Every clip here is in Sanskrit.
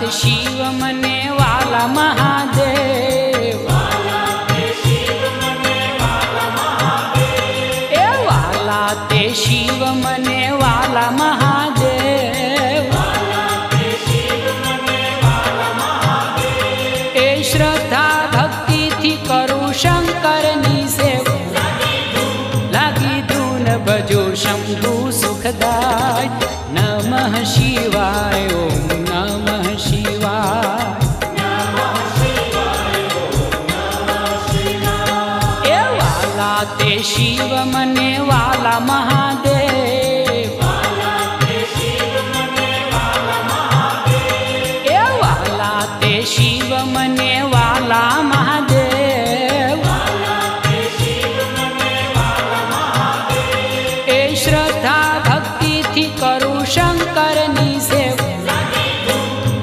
साथ शिव मने वाला महादेव। वाला ते ए वाला ते शिव मने वाला महादेव। ए श्रद्धा भक्ति थी करू शंकर नी से लगी धून भजो शंभू ते शिव मने वाला महादेव। वाला ते शिव मने वाला महादेव। ए श्रद्धा भक्ति थी करु शंकर से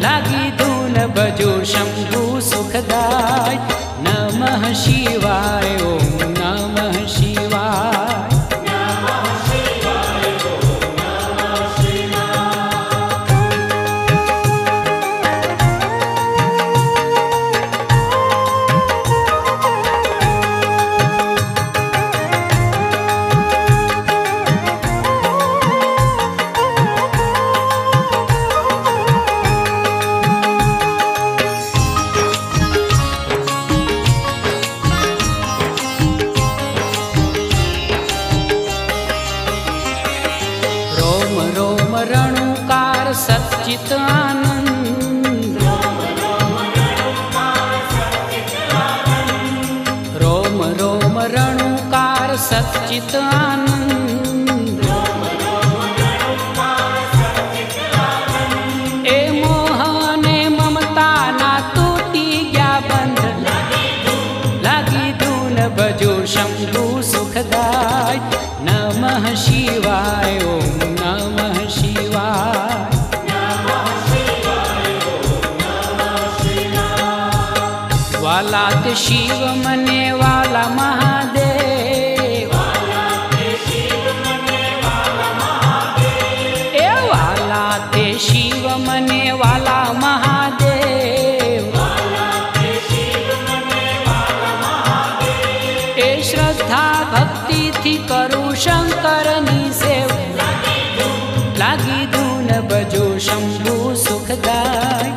लगी धू न भजो शम्भु सुखदाय। नमः शिवाय। सच्चिदानन्द रोम रोम रणुकार सच्चिदानन्द वालात शिव मने वाला महादेव। ए वाला ते शिव मने वाला महादेव। ए श्रद्धा भक्ति थी करू शंकर सेव। लागी धून बजो शंभु सुखदाय।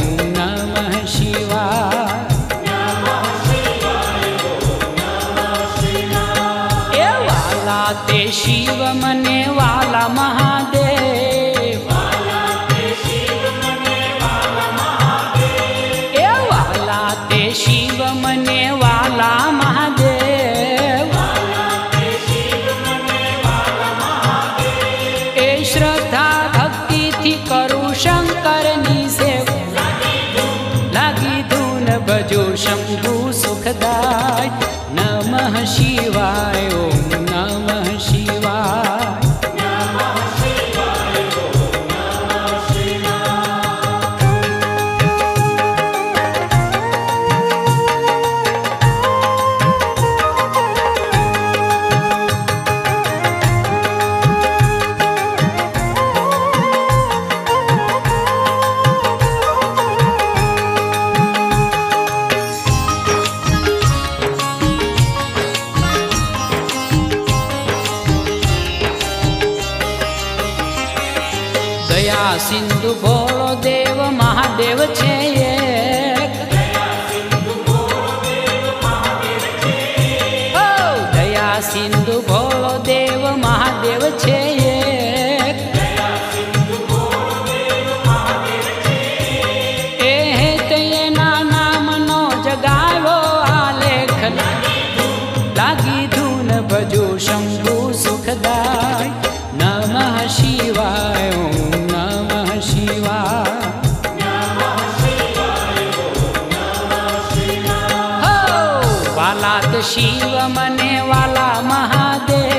शिव मने દયા સિંધુ ભોળો દેવ મહાદેવ છે એક ઓ દયા સિંધુ ભોળો દેવ મહાદેવ છે એક એ હેત એના નામનો જગાવો આલેખ લાગી ધૂન ભજો શંભુ बने वाला महादेव।